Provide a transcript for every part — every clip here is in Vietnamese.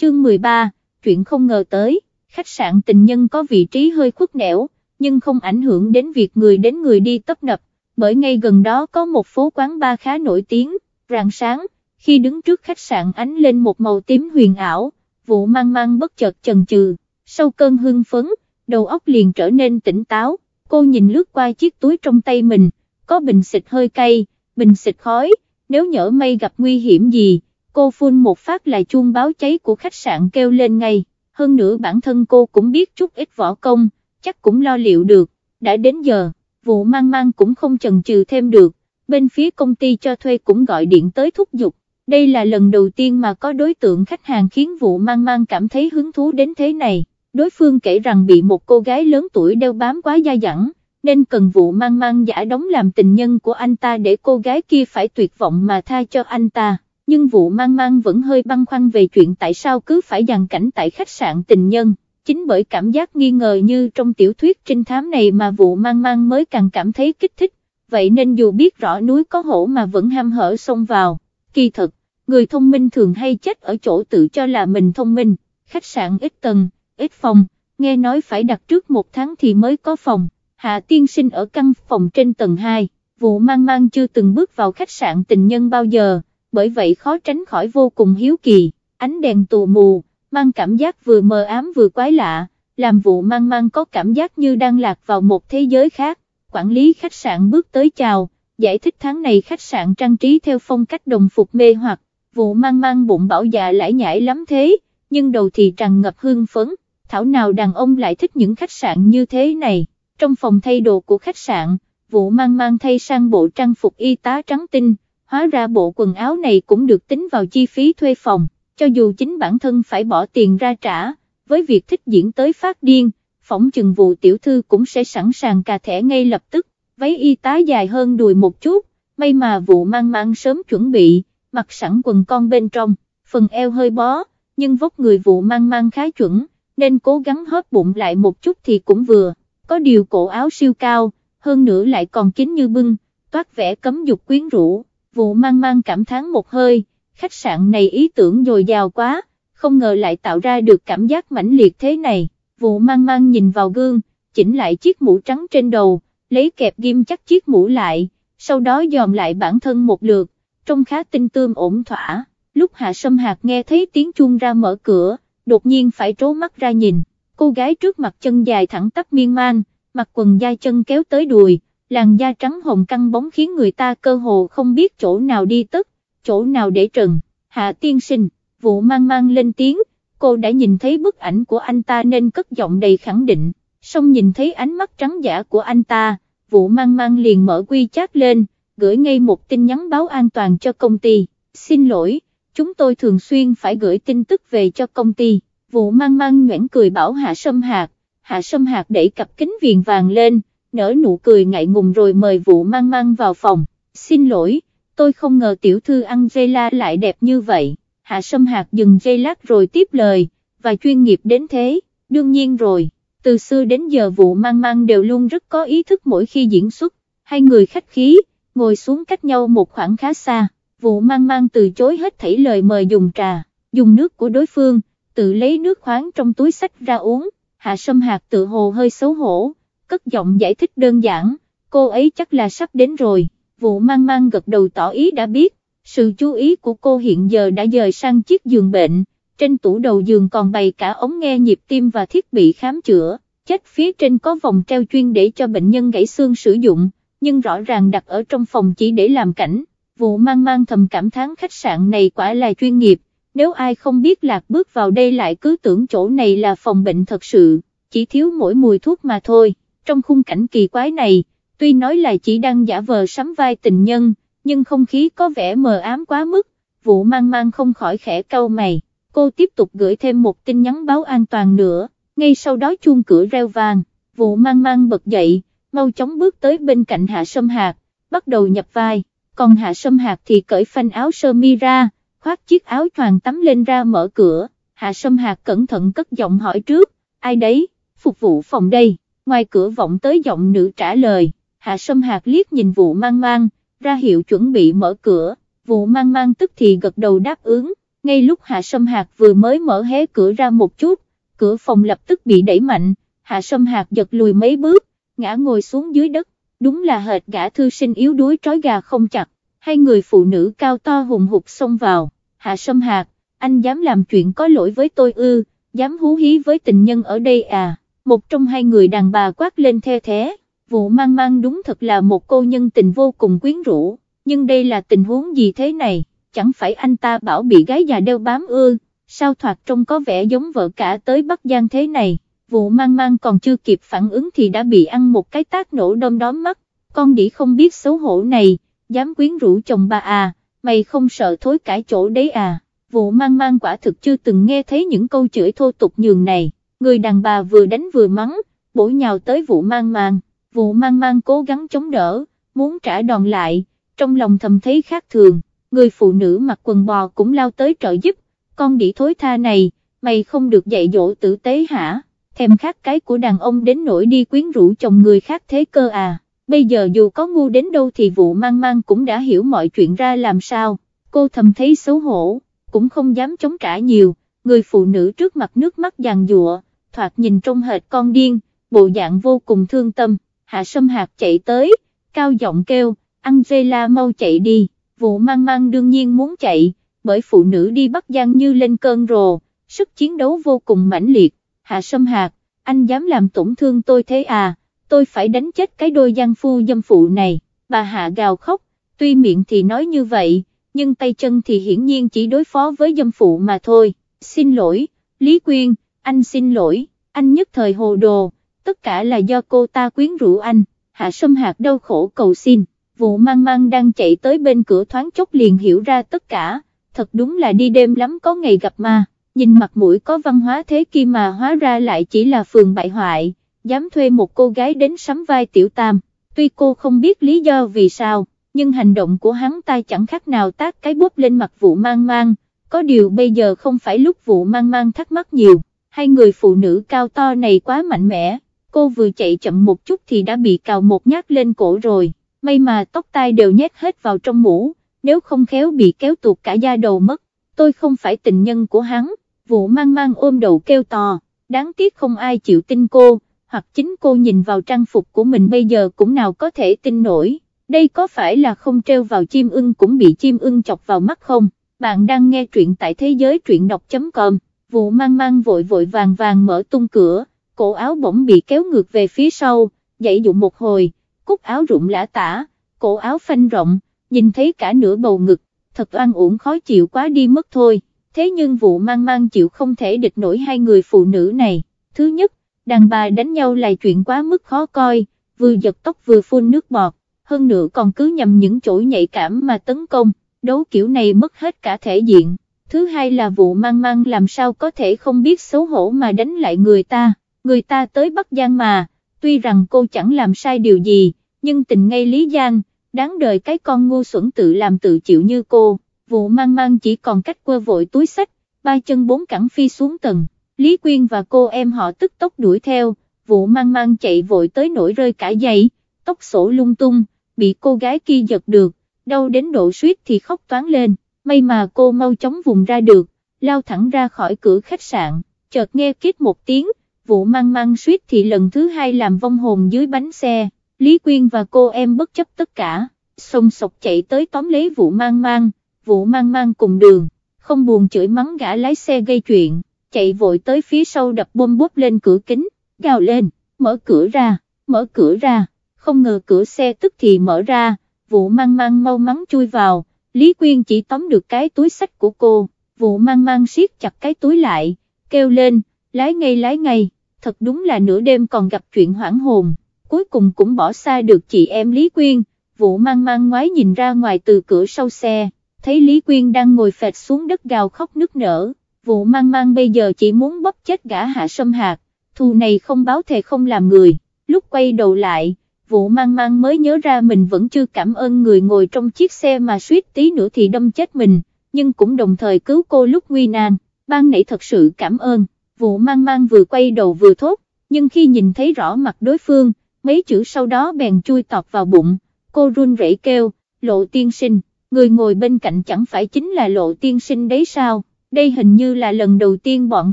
chương 13, chuyện không ngờ tới, khách sạn tình nhân có vị trí hơi khuất nẻo, nhưng không ảnh hưởng đến việc người đến người đi tấp nập, bởi ngay gần đó có một phố quán bar khá nổi tiếng, rạng sáng, khi đứng trước khách sạn ánh lên một màu tím huyền ảo, vụ mang mang bất chợt chần chừ, sau cơn hưng phấn, đầu óc liền trở nên tỉnh táo, cô nhìn lướt qua chiếc túi trong tay mình, có bình xịt hơi cay, bình xịt khói, nếu nhỡ may gặp nguy hiểm gì, cô phun một phát là chuông báo cháy của khách sạn kêu lên ngay, hơn nữa bản thân cô cũng biết chút ít võ công, chắc cũng lo liệu được, đã đến giờ, vụ mang mang cũng không chần chừ thêm được, bên phía công ty cho thuê cũng gọi điện tới thúc giục, đây là lần đầu tiên mà có đối tượng khách hàng khiến vụ mang mang cảm thấy hứng thú đến thế này, đối phương kể rằng bị một cô gái lớn tuổi đeo bám quá da dẳng, nên cần vụ mang mang giả đóng làm tình nhân của anh ta để cô gái kia phải tuyệt vọng mà tha cho anh ta. Nhưng vụ mang mang vẫn hơi băn khoăn về chuyện tại sao cứ phải dàn cảnh tại khách sạn tình nhân, chính bởi cảm giác nghi ngờ như trong tiểu thuyết trinh thám này mà vụ mang mang mới càng cảm thấy kích thích, vậy nên dù biết rõ núi có hổ mà vẫn ham hở xông vào, kỳ thật, người thông minh thường hay chết ở chỗ tự cho là mình thông minh, khách sạn ít tầng, ít phòng, nghe nói phải đặt trước một tháng thì mới có phòng, Hạ Tiên Sinh ở căn phòng trên tầng 2, vụ mang mang chưa từng bước vào khách sạn tình nhân bao giờ, bởi vậy khó tránh khỏi vô cùng hiếu kỳ, ánh đèn tù mù, mang cảm giác vừa mờ ám vừa quái lạ, làm vụ mang mang có cảm giác như đang lạc vào một thế giới khác, quản lý khách sạn bước tới chào, giải thích tháng này khách sạn trang trí theo phong cách đồng phục mê hoặc, vụ mang mang bụng bảo dạ lãi nhãi lắm thế, nhưng đầu thì tràn ngập hương phấn, thảo nào đàn ông lại thích những khách sạn như thế này, trong phòng thay đồ của khách sạn, vụ mang mang thay sang bộ trang phục y tá trắng tinh, hóa ra bộ quần áo này cũng được tính vào chi phí thuê phòng, cho dù chính bản thân phải bỏ tiền ra trả, với việc thích diễn tới phát điên, phỏng chừng vụ tiểu thư cũng sẽ sẵn sàng cà thẻ ngay lập tức, váy y tá dài hơn đùi một chút, may mà vụ mang mang sớm chuẩn bị, mặc sẵn quần con bên trong, phần eo hơi bó, nhưng vóc người vụ mang mang khá chuẩn, nên cố gắng hóp bụng lại một chút thì cũng vừa, có điều cổ áo siêu cao, hơn nữa lại còn kín như bưng, toát vẻ cấm dục quyến rũ, vụ mang mang cảm thán một hơi, khách sạn này ý tưởng dồi dào quá, không ngờ lại tạo ra được cảm giác mãnh liệt thế này, vụ mang mang nhìn vào gương, chỉnh lại chiếc mũ trắng trên đầu, lấy kẹp ghim chắc chiếc mũ lại, sau đó dòm lại bản thân một lượt, trông khá tinh tươm ổn thỏa, lúc Hạ Sâm Hạc nghe thấy tiếng chuông ra mở cửa, đột nhiên phải trố mắt ra nhìn, cô gái trước mặt chân dài thẳng tắp miên man, mặc quần da chân kéo tới đùi, làn da trắng hồng căng bóng khiến người ta cơ hồ không biết chỗ nào đi tất, chỗ nào để trần, hạ tiên sinh, vụ mang mang lên tiếng, cô đã nhìn thấy bức ảnh của anh ta nên cất giọng đầy khẳng định, xong nhìn thấy ánh mắt trắng giả của anh ta, vụ mang mang liền mở quy chat lên, gửi ngay một tin nhắn báo an toàn cho công ty, xin lỗi, chúng tôi thường xuyên phải gửi tin tức về cho công ty, vụ mang mang nhoảng cười bảo hạ sâm hạt, hạ sâm hạt đẩy cặp kính viền vàng lên, nở nụ cười ngại ngùng rồi mời vụ mang mang vào phòng, xin lỗi, tôi không ngờ tiểu thư Angela lại đẹp như vậy, hạ sâm hạt dừng dây lát rồi tiếp lời, và chuyên nghiệp đến thế, đương nhiên rồi, từ xưa đến giờ vụ mang mang đều luôn rất có ý thức mỗi khi diễn xuất, hai người khách khí, ngồi xuống cách nhau một khoảng khá xa, vụ mang mang từ chối hết thảy lời mời dùng trà, dùng nước của đối phương, tự lấy nước khoáng trong túi sách ra uống, hạ sâm hạt tự hồ hơi xấu hổ, cất giọng giải thích đơn giản, cô ấy chắc là sắp đến rồi, vụ mang mang gật đầu tỏ ý đã biết, sự chú ý của cô hiện giờ đã dời sang chiếc giường bệnh, trên tủ đầu giường còn bày cả ống nghe nhịp tim và thiết bị khám chữa, chết phía trên có vòng treo chuyên để cho bệnh nhân gãy xương sử dụng, nhưng rõ ràng đặt ở trong phòng chỉ để làm cảnh, vụ mang mang thầm cảm thán khách sạn này quả là chuyên nghiệp, nếu ai không biết lạc bước vào đây lại cứ tưởng chỗ này là phòng bệnh thật sự, chỉ thiếu mỗi mùi thuốc mà thôi trong khung cảnh kỳ quái này, tuy nói là chỉ đang giả vờ sắm vai tình nhân, nhưng không khí có vẻ mờ ám quá mức, vụ mang mang không khỏi khẽ cau mày, cô tiếp tục gửi thêm một tin nhắn báo an toàn nữa, ngay sau đó chuông cửa reo vàng, vụ mang mang bật dậy, mau chóng bước tới bên cạnh hạ sâm hạt, bắt đầu nhập vai, còn hạ sâm hạt thì cởi phanh áo sơ mi ra, khoác chiếc áo choàng tắm lên ra mở cửa, hạ sâm hạt cẩn thận cất giọng hỏi trước, ai đấy, phục vụ phòng đây ngoài cửa vọng tới giọng nữ trả lời, hạ sâm hạt liếc nhìn vụ mang mang, ra hiệu chuẩn bị mở cửa, vụ mang mang tức thì gật đầu đáp ứng, ngay lúc Hạ Sâm hạt vừa mới mở hé cửa ra một chút, cửa phòng lập tức bị đẩy mạnh, Hạ Sâm hạt giật lùi mấy bước, ngã ngồi xuống dưới đất, đúng là hệt gã thư sinh yếu đuối trói gà không chặt, hai người phụ nữ cao to hùng hục xông vào, Hạ Sâm hạt anh dám làm chuyện có lỗi với tôi ư, dám hú hí với tình nhân ở đây à, một trong hai người đàn bà quát lên the thế, vụ mang mang đúng thật là một cô nhân tình vô cùng quyến rũ, nhưng đây là tình huống gì thế này, chẳng phải anh ta bảo bị gái già đeo bám ư, sao thoạt trông có vẻ giống vợ cả tới Bắc Giang thế này, vụ mang mang còn chưa kịp phản ứng thì đã bị ăn một cái tác nổ đom đóm mắt, con đĩ không biết xấu hổ này, dám quyến rũ chồng bà à, mày không sợ thối cãi chỗ đấy à, vụ mang mang quả thực chưa từng nghe thấy những câu chửi thô tục nhường này, người đàn bà vừa đánh vừa mắng, bổ nhào tới vụ mang mang, vụ mang mang cố gắng chống đỡ, muốn trả đòn lại, trong lòng thầm thấy khác thường, người phụ nữ mặc quần bò cũng lao tới trợ giúp, con đĩ thối tha này, mày không được dạy dỗ tử tế hả, thèm khát cái của đàn ông đến nỗi đi quyến rũ chồng người khác thế cơ à, bây giờ dù có ngu đến đâu thì vụ mang mang cũng đã hiểu mọi chuyện ra làm sao, cô thầm thấy xấu hổ, cũng không dám chống trả nhiều, người phụ nữ trước mặt nước mắt giàn giụa, thoạt nhìn trông hệt con điên, bộ dạng vô cùng thương tâm, hạ sâm hạt chạy tới, cao giọng kêu, Angela mau chạy đi, vụ mang mang đương nhiên muốn chạy, bởi phụ nữ đi Bắc Giang như lên cơn rồ, sức chiến đấu vô cùng mãnh liệt, hạ sâm hạt, anh dám làm tổn thương tôi thế à, tôi phải đánh chết cái đôi giang phu dâm phụ này, bà hạ gào khóc, tuy miệng thì nói như vậy, nhưng tay chân thì hiển nhiên chỉ đối phó với dâm phụ mà thôi, xin lỗi, Lý Quyên, anh xin lỗi, anh nhất thời hồ đồ, tất cả là do cô ta quyến rũ anh, hạ sâm hạt đau khổ cầu xin vụ mang mang đang chạy tới bên cửa thoáng chốc liền hiểu ra tất cả, thật đúng là đi đêm lắm có ngày gặp ma, nhìn mặt mũi có văn hóa thế kia mà hóa ra lại chỉ là phường bại hoại, dám thuê một cô gái đến sắm vai tiểu tam, tuy cô không biết lý do vì sao, nhưng hành động của hắn ta chẳng khác nào tác cái bút lên mặt vụ mang mang, có điều bây giờ không phải lúc vụ mang mang thắc mắc nhiều, hai người phụ nữ cao to này quá mạnh mẽ, cô vừa chạy chậm một chút thì đã bị cào một nhát lên cổ rồi. May mà tóc tai đều nhét hết vào trong mũ, nếu không khéo bị kéo tuột cả da đầu mất, tôi không phải tình nhân của hắn, vụ mang mang ôm đầu kêu to, đáng tiếc không ai chịu tin cô, hoặc chính cô nhìn vào trang phục của mình bây giờ cũng nào có thể tin nổi, đây có phải là không treo vào chim ưng cũng bị chim ưng chọc vào mắt không, bạn đang nghe truyện tại thế giới truyện đọc.com, vụ mang mang vội vội vàng vàng mở tung cửa, cổ áo bỗng bị kéo ngược về phía sau, dậy dụ một hồi, cúc áo rụng lã tả, cổ áo phanh rộng, nhìn thấy cả nửa bầu ngực, thật oan uổng khó chịu quá đi mất thôi, thế nhưng vụ mang mang chịu không thể địch nổi hai người phụ nữ này, thứ nhất, đàn bà đánh nhau là chuyện quá mức khó coi, vừa giật tóc vừa phun nước bọt, hơn nữa còn cứ nhầm những chỗ nhạy cảm mà tấn công, đấu kiểu này mất hết cả thể diện. Thứ hai là vụ mang mang làm sao có thể không biết xấu hổ mà đánh lại người ta, người ta tới Bắc Giang mà, tuy rằng cô chẳng làm sai điều gì, nhưng tình ngay Lý Giang, đáng đời cái con ngu xuẩn tự làm tự chịu như cô, vụ mang mang chỉ còn cách quơ vội túi sách, ba chân bốn cẳng phi xuống tầng, Lý Quyên và cô em họ tức tốc đuổi theo, vụ mang mang chạy vội tới nổi rơi cả giày, tóc sổ lung tung, bị cô gái kia giật được, đau đến độ suýt thì khóc toán lên, may mà cô mau chóng vùng ra được, lao thẳng ra khỏi cửa khách sạn, chợt nghe kít một tiếng, vụ mang mang suýt thì lần thứ hai làm vong hồn dưới bánh xe, Lý Quyên và cô em bất chấp tất cả, xông sọc chạy tới tóm lấy vụ mang mang, vụ mang mang cùng đường, không buồn chửi mắng gã lái xe gây chuyện, chạy vội tới phía sau đập bom bóp lên cửa kính, gào lên, mở cửa ra, mở cửa ra, không ngờ cửa xe tức thì mở ra, vụ mang mang mau mắn chui vào, Lý Quyên chỉ tóm được cái túi sách của cô, vụ mang mang siết chặt cái túi lại, kêu lên, lái ngay lái ngay, thật đúng là nửa đêm còn gặp chuyện hoảng hồn, cuối cùng cũng bỏ xa được chị em Lý Quyên, vụ mang mang ngoái nhìn ra ngoài từ cửa sau xe, thấy Lý Quyên đang ngồi phệt xuống đất gào khóc nức nở, vụ mang mang bây giờ chỉ muốn bóp chết gã hạ sâm hạt, thù này không báo thề không làm người, lúc quay đầu lại, vụ mang mang mới nhớ ra mình vẫn chưa cảm ơn người ngồi trong chiếc xe mà suýt tí nữa thì đâm chết mình, nhưng cũng đồng thời cứu cô lúc nguy nan, ban nãy thật sự cảm ơn vụ mang mang vừa quay đầu vừa thốt, nhưng khi nhìn thấy rõ mặt đối phương, mấy chữ sau đó bèn chui tọt vào bụng, cô run rẩy kêu, lộ tiên sinh, người ngồi bên cạnh chẳng phải chính là lộ tiên sinh đấy sao, đây hình như là lần đầu tiên bọn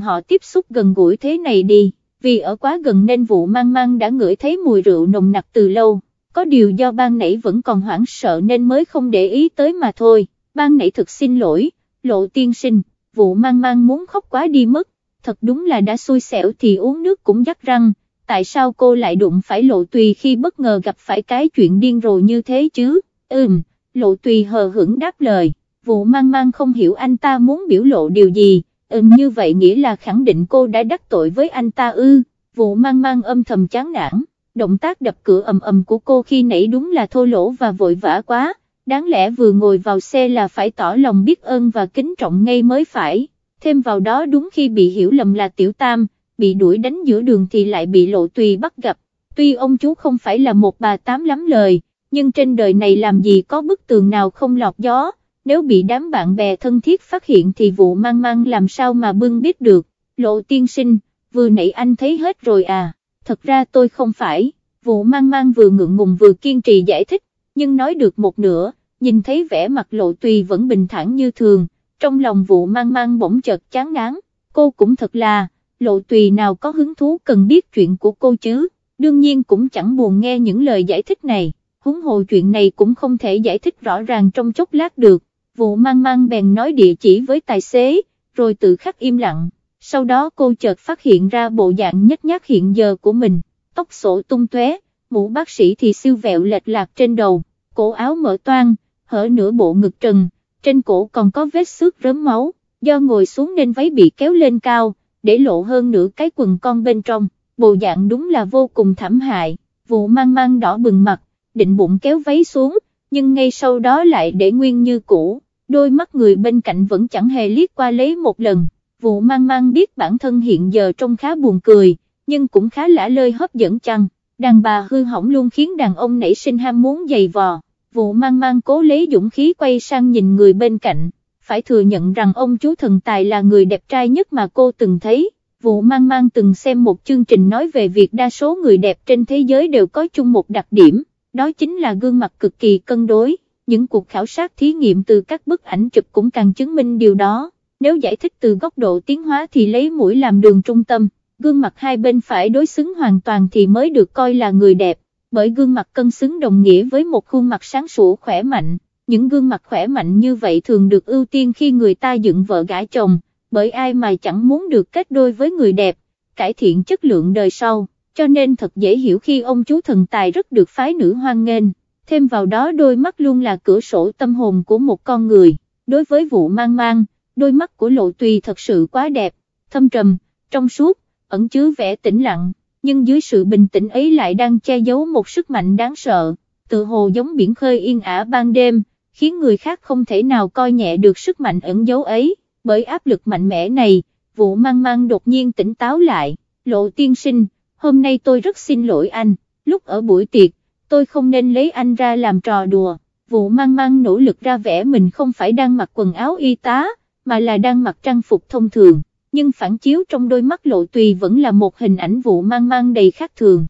họ tiếp xúc gần gũi thế này đi, vì ở quá gần nên vụ mang mang đã ngửi thấy mùi rượu nồng nặc từ lâu, có điều do ban nãy vẫn còn hoảng sợ nên mới không để ý tới mà thôi, ban nãy thực xin lỗi, lộ tiên sinh, vụ mang mang muốn khóc quá đi mất, thật đúng là đã xui xẻo thì uống nước cũng dắt răng, tại sao cô lại đụng phải lộ tùy khi bất ngờ gặp phải cái chuyện điên rồ như thế chứ, ừm, lộ tùy hờ hững đáp lời, vụ mang mang không hiểu anh ta muốn biểu lộ điều gì, ừm như vậy nghĩa là khẳng định cô đã đắc tội với anh ta ư, vụ mang mang âm thầm chán nản, động tác đập cửa ầm ầm của cô khi nãy đúng là thô lỗ và vội vã quá, đáng lẽ vừa ngồi vào xe là phải tỏ lòng biết ơn và kính trọng ngay mới phải, thêm vào đó đúng khi bị hiểu lầm là tiểu tam, bị đuổi đánh giữa đường thì lại bị lộ tùy bắt gặp, tuy ông chú không phải là một bà tám lắm lời, nhưng trên đời này làm gì có bức tường nào không lọt gió, nếu bị đám bạn bè thân thiết phát hiện thì vụ mang mang làm sao mà bưng biết được, lộ tiên sinh, vừa nãy anh thấy hết rồi à, thật ra tôi không phải, vụ mang mang vừa ngượng ngùng vừa kiên trì giải thích, nhưng nói được một nửa, nhìn thấy vẻ mặt lộ tùy vẫn bình thản như thường, trong lòng vụ mang mang bỗng chợt chán ngán, cô cũng thật là, lộ tùy nào có hứng thú cần biết chuyện của cô chứ, đương nhiên cũng chẳng buồn nghe những lời giải thích này, húng hồ chuyện này cũng không thể giải thích rõ ràng trong chốc lát được, vụ mang mang bèn nói địa chỉ với tài xế, rồi tự khắc im lặng, sau đó cô chợt phát hiện ra bộ dạng nhất nhát hiện giờ của mình, tóc sổ tung tóe, mũ bác sĩ thì siêu vẹo lệch lạc trên đầu, cổ áo mở toang, hở nửa bộ ngực trần, trên cổ còn có vết xước rớm máu, do ngồi xuống nên váy bị kéo lên cao, để lộ hơn nửa cái quần con bên trong, bộ dạng đúng là vô cùng thảm hại, vụ mang mang đỏ bừng mặt, định bụng kéo váy xuống, nhưng ngay sau đó lại để nguyên như cũ, đôi mắt người bên cạnh vẫn chẳng hề liếc qua lấy một lần, vụ mang mang biết bản thân hiện giờ trông khá buồn cười, nhưng cũng khá lả lơi hấp dẫn chăng, đàn bà hư hỏng luôn khiến đàn ông nảy sinh ham muốn giày vò, vụ mang mang cố lấy dũng khí quay sang nhìn người bên cạnh, phải thừa nhận rằng ông chú thần tài là người đẹp trai nhất mà cô từng thấy. Vụ mang mang từng xem một chương trình nói về việc đa số người đẹp trên thế giới đều có chung một đặc điểm, đó chính là gương mặt cực kỳ cân đối, những cuộc khảo sát thí nghiệm từ các bức ảnh chụp cũng càng chứng minh điều đó, nếu giải thích từ góc độ tiến hóa thì lấy mũi làm đường trung tâm, gương mặt hai bên phải đối xứng hoàn toàn thì mới được coi là người đẹp, bởi gương mặt cân xứng đồng nghĩa với một khuôn mặt sáng sủa khỏe mạnh, những gương mặt khỏe mạnh như vậy thường được ưu tiên khi người ta dựng vợ gả chồng, bởi ai mà chẳng muốn được kết đôi với người đẹp, cải thiện chất lượng đời sau, cho nên thật dễ hiểu khi ông chú thần tài rất được phái nữ hoan nghênh, thêm vào đó đôi mắt luôn là cửa sổ tâm hồn của một con người, đối với vụ mang mang, đôi mắt của lộ tùy thật sự quá đẹp, thâm trầm, trong suốt, ẩn chứa vẻ tĩnh lặng, nhưng dưới sự bình tĩnh ấy lại đang che giấu một sức mạnh đáng sợ, tự hồ giống biển khơi yên ả ban đêm, khiến người khác không thể nào coi nhẹ được sức mạnh ẩn giấu ấy, bởi áp lực mạnh mẽ này, vụ mang mang đột nhiên tỉnh táo lại, lộ tiên sinh, hôm nay tôi rất xin lỗi anh, lúc ở buổi tiệc, tôi không nên lấy anh ra làm trò đùa, vụ mang mang nỗ lực ra vẻ mình không phải đang mặc quần áo y tá, mà là đang mặc trang phục thông thường, nhưng phản chiếu trong đôi mắt lộ tùy vẫn là một hình ảnh vụ mang mang đầy khác thường.